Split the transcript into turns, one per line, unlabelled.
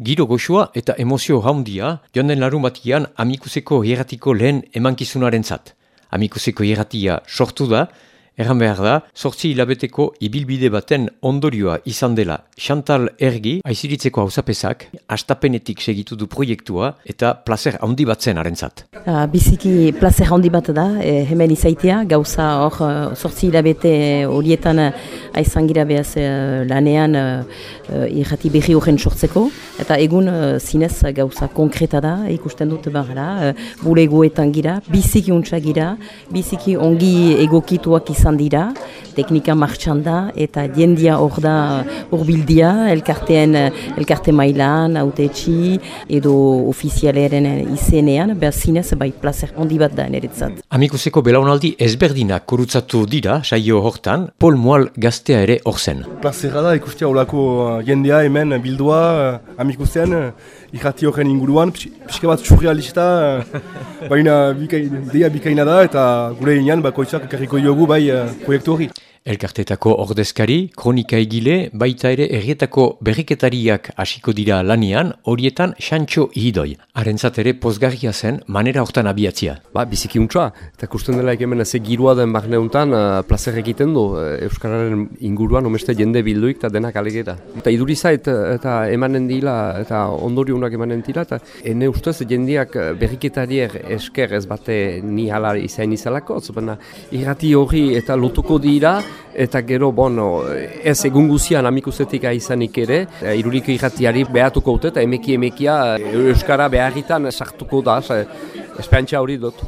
Giro goxua eta emozio jaundia, joan den larun batian amikuseko hieratiko lehen emankizunaren zat. Amikuseko hieratia sortu da, Erran behar da, sortzi hilabeteko ibilbide baten ondorioa izan dela Chantal Ergi, aiziritzeko hausapesak, astapenetik segitu du proiektua eta placer handi bat zen arentzat.
Uh, biziki placer handi bat da, e, hemen izaitia, gauza hor sortzi hilabete horietan aizan gira behaz lanean uh, irrati berri horren sortzeko, eta egun zinez gauza konkreta da, ikusten dut barra, uh, bulegoetan gira, biziki untsa gira, biziki ongi egokituak izan dira, teknika martxan da, eta jendia hor da urbildia, elkarteen, elkarte mailan, autetxi, edo ofizialeren izenean, behar zinez, bai, placer handi bat da niretzat.
Amikuseko belaunaldi ezberdinak kurutzatu dira, saio hortan, Paul Moal gaztea ere hor zen.
Plazera da, ikustia olako uh, jendea hemen bildua, uh, amikusen, uh, ikati horren inguruan, pixka bat surrealista, baina bikaina, bikaina da, eta gure inean, bakoitzak ekarriko diogu bai proiektu hori.
Elkartetako ordezkari, kronika egile, baita ere errietako berriketariak hasiko dira lanian, horietan xantxo ihidoi. Arentzat ere pozgarria zen, manera hortan abiatzia.
Ba, biziki untsa, eta kusten dela ekemen ze girua den barne untan, uh, placer egiten du, uh, Euskararen inguruan, omeste jende bilduik eta denak alegera. Eta iduri zait, eta emanen dila, eta ondorionak emanen dila, eta ene ustez jendiak berriketariek esker ez bate ni hala izan izalako, zupena, irrati hori eta lotuko dira, eta gero, bueno, ez egun guzian amikuzetik aizanik ere, e, iruriko irratiari behatuko dut, eta emeki emekia Euskara beharritan sartuko da, espeantza hori dut.